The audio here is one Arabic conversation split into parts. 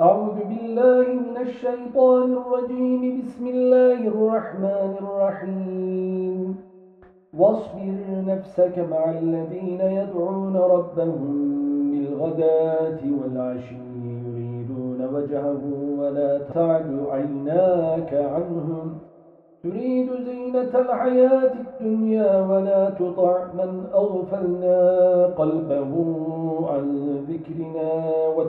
أعوذ بالله من الشيطان الرجيم. بسم الله الرحمن الرحيم. واصبر نفسك مع الذين يدعون ربهم بالغداة والعشي يريدون وجهه ولا تعد عيناك عنهم. تريد زينة الحياة الدنيا ولا تطع من أغفلنا قلبه.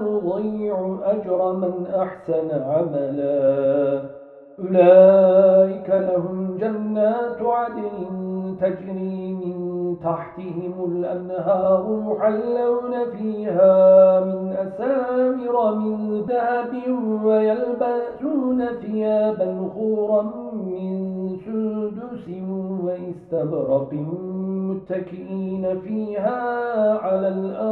نضيع أجر من أحسن عملا. أولئك لهم جنات عدن تجري من تحتهم الأنهار يحلون فيها من أسامر من ذهب ويلبسون ثيابا خورا من سندس وإستبرق متكئين فيها على الأرائك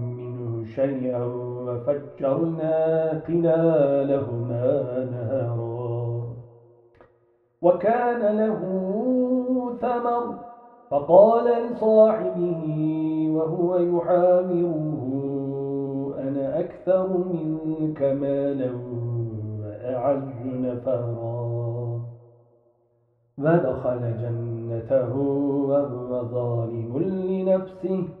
شيئا وفجرنا قلالهما نهارا وكان له ثمر فقال لصاحبه وهو يحاوره أنا أكثر منك مالا وأعز نفرا. ودخل جنته وهو ظالم لنفسه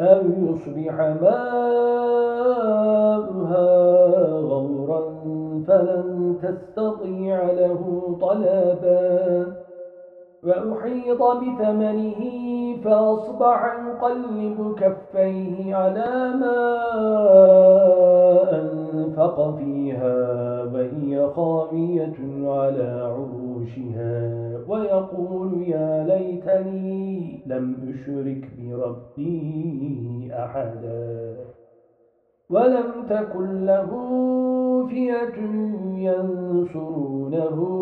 أو يصبح ماءها غورا فلن تستطيع له طلبا وأحيط بثمنه فأصبح يقلب كفيه على ما أنفق فيها وهي خامية على عروشها ويقول يا ليتني لم أشرك بربي أحدا. ولم تكن له فئة ينصرونه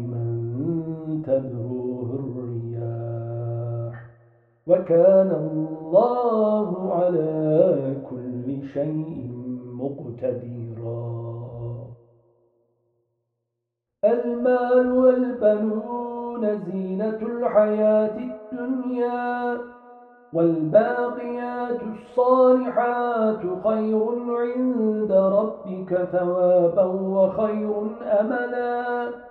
تذروه الرياح وكان الله على كل شيء مقتدرا. المال والبنون زينة الحياة الدنيا والباقيات الصالحات خير عند ربك ثوابا وخير أملا.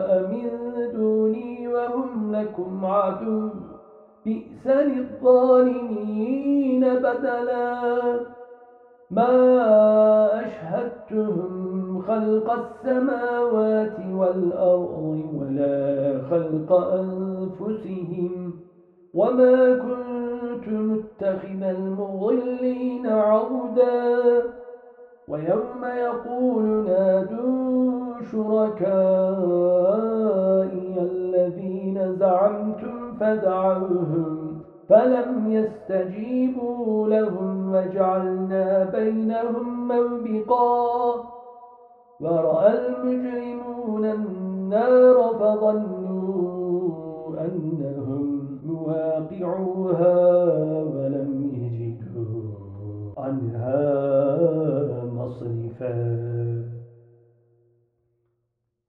لكم عدو بئس للظالمين بدلا. ما أشهدتهم خلق السماوات والأرض ولا خلق أنفسهم. وما كنت متخذ المضلين عردا ويوم يقول نادوا الذين زعمتم فدعوهم فلم يستجيبوا لهم وجعلنا بينهم موبقا. ورأى المجرمون النار فظنوا أنهم مواقعوها.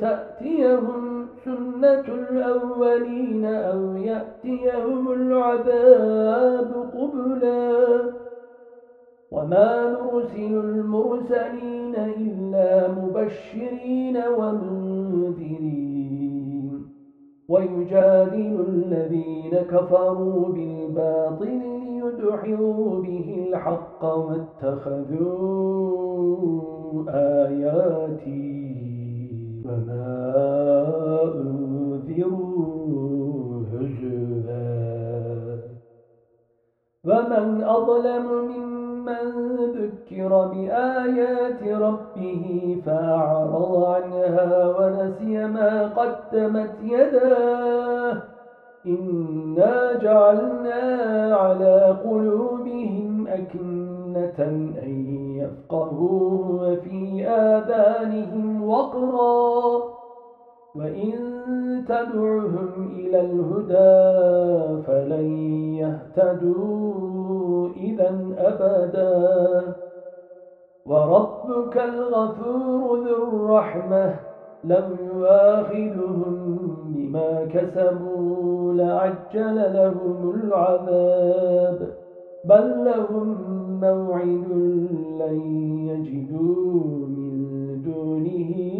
تأتيهم سنة الأولين أو يأتيهم العذاب قبلا. وما نرسل المرسلين إلا مبشرين ومنذرين. ويجادل الذين كفروا بالباطل ليدحضوا به الحق واتخذوا آياتي وما أنذروا هزوا ومن أظلم ممن ذكر بآيات ربه فأعرض عنها ونسي ما قدمت يداه. إنا جعلنا على قلوبهم أكنة أن يفقهوه وفي آذانهم وإن تدعهم إلى الهدى فلن يهتدوا إذا أبدا وربك الغفور ذو الرحمة لم يؤاخذهم بما كسبوا لعجل لهم العذاب بل لهم موعد لن يجدوا من دونه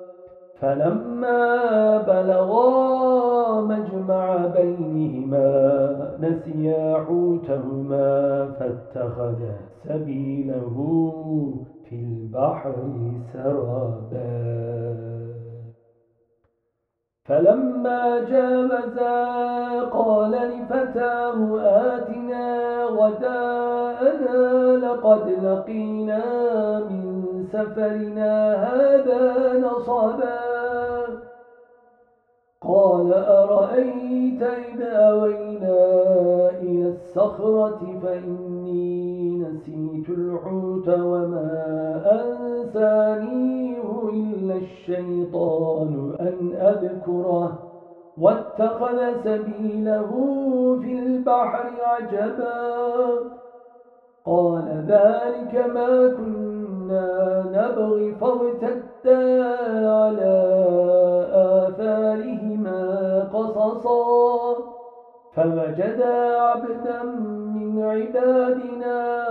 فلما بلغا مجمع بينهما نسيا حوتهما فاتخذ سبيله في البحر سرابا. فلما جاوزا قال لفتاه آتنا غداءنا لقد لقينا من سفرنا هذا نصبا. قال أرأيت إذ أوينا إلى الصخرة فإني نسيت الحوت وما أنسانيه إلا الشيطان أن أذكره. واتخذ سبيله في البحر عجبا. قال ذلك ما كنا نبغي فارتدا على آثارهما قصصا فوجدا عبدا من عبادنا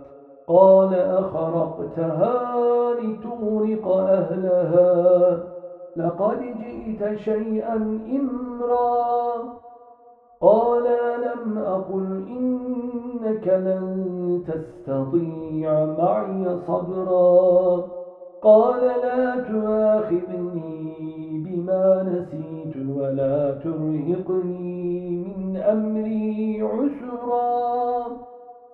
قال أخرقتها لتغرق أهلها. لقد جئت شيئا إمرا. قال لم أقل إنك لن تستطيع معي صبرا. قال لا تآخذني بما نسيت ولا ترهقني من أمري عسرا.